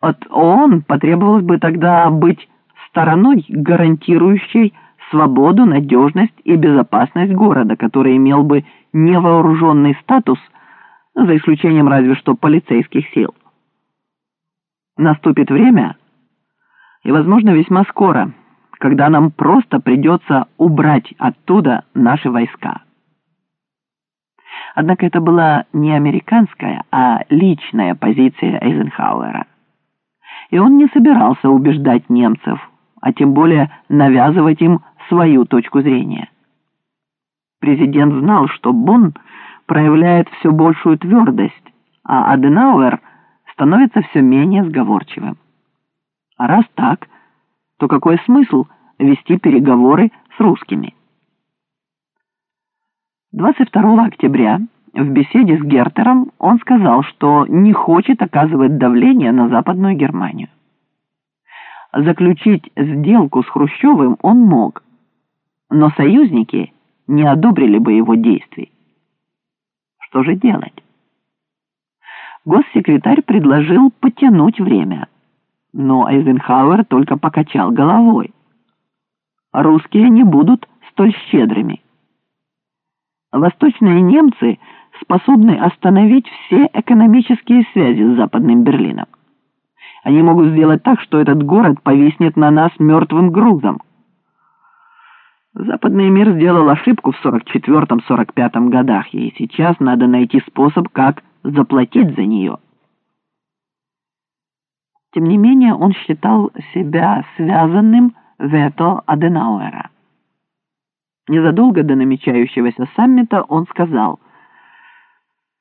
От ООН потребовалось бы тогда быть стороной, гарантирующей свободу, надежность и безопасность города, который имел бы невооруженный статус, за исключением разве что полицейских сил. Наступит время, и, возможно, весьма скоро, когда нам просто придется убрать оттуда наши войска. Однако это была не американская, а личная позиция Эйзенхауэра. И он не собирался убеждать немцев, а тем более навязывать им свою точку зрения. Президент знал, что Бонн проявляет все большую твердость, а Аденауэр становится все менее сговорчивым. А раз так, то какой смысл вести переговоры с русскими? 22 октября в беседе с Гертером он сказал, что не хочет оказывать давление на Западную Германию. Заключить сделку с Хрущевым он мог, но союзники не одобрили бы его действий. Что же делать? Госсекретарь предложил потянуть время, но Эйзенхауэр только покачал головой. Русские не будут столь щедрыми. Восточные немцы способны остановить все экономические связи с Западным Берлином. Они могут сделать так, что этот город повиснет на нас мертвым грузом. Западный мир сделал ошибку в 44-45 годах, и сейчас надо найти способ, как заплатить за нее. Тем не менее, он считал себя связанным вето Аденауэра. Незадолго до намечающегося саммита он сказал,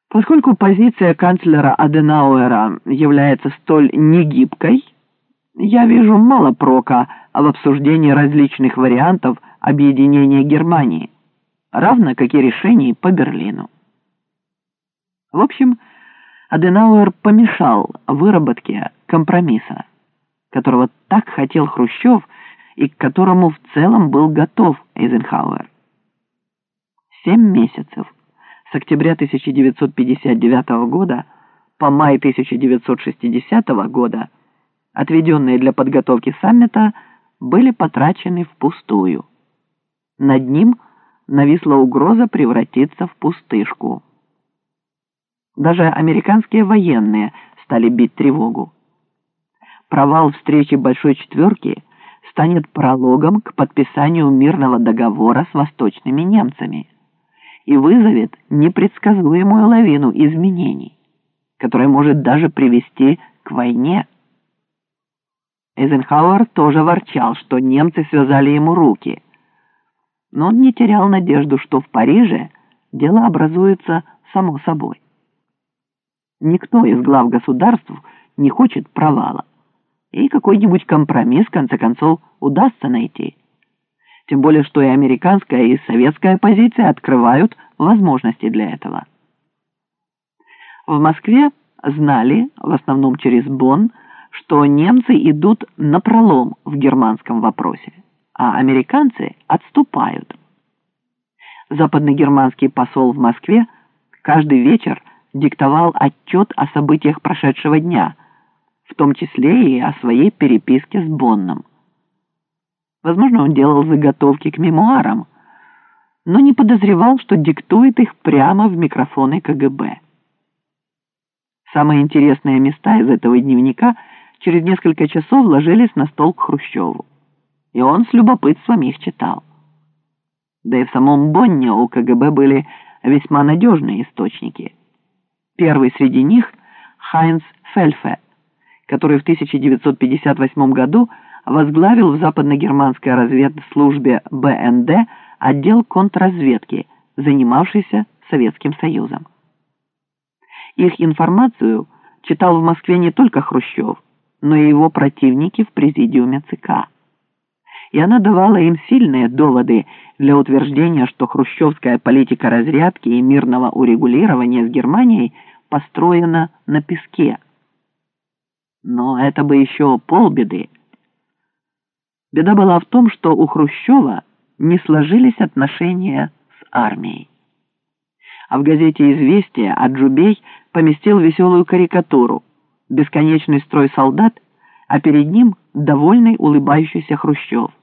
«Поскольку позиция канцлера Аденауэра является столь негибкой, я вижу мало прока в обсуждении различных вариантов объединения Германии, равно как и решений по Берлину». В общем, Аденауэр помешал выработке компромисса, которого так хотел Хрущев и к которому в целом был готов Эйзенхауэр. Семь месяцев с октября 1959 года по май 1960 года, отведенные для подготовки саммита, были потрачены впустую. Над ним нависла угроза превратиться в пустышку. Даже американские военные стали бить тревогу. Провал встречи Большой Четверки станет прологом к подписанию мирного договора с восточными немцами и вызовет непредсказуемую лавину изменений, которая может даже привести к войне. Эйзенхауэр тоже ворчал, что немцы связали ему руки, но он не терял надежду, что в Париже дело образуется само собой. Никто из глав государств не хочет провала, и какой-нибудь компромисс, в конце концов, удастся найти. Тем более, что и американская, и советская позиция открывают возможности для этого. В Москве знали, в основном через Бонн, что немцы идут на пролом в германском вопросе, а американцы отступают. Западногерманский посол в Москве каждый вечер диктовал отчет о событиях прошедшего дня, в том числе и о своей переписке с Бонном. Возможно, он делал заготовки к мемуарам, но не подозревал, что диктует их прямо в микрофоны КГБ. Самые интересные места из этого дневника через несколько часов ложились на стол к Хрущеву, и он с любопытством их читал. Да и в самом Бонне у КГБ были весьма надежные источники. Первый среди них – Хайнц Фельфе, который в 1958 году возглавил в западногерманской разведслужбе БНД отдел контрразведки, занимавшийся Советским Союзом. Их информацию читал в Москве не только Хрущев, но и его противники в президиуме ЦК. И она давала им сильные доводы для утверждения, что хрущевская политика разрядки и мирного урегулирования с Германией – построена на песке. Но это бы еще полбеды. Беда была в том, что у Хрущева не сложились отношения с армией. А в газете «Известия» Аджубей поместил веселую карикатуру. бесконечный строй солдат, а перед ним довольный улыбающийся Хрущев.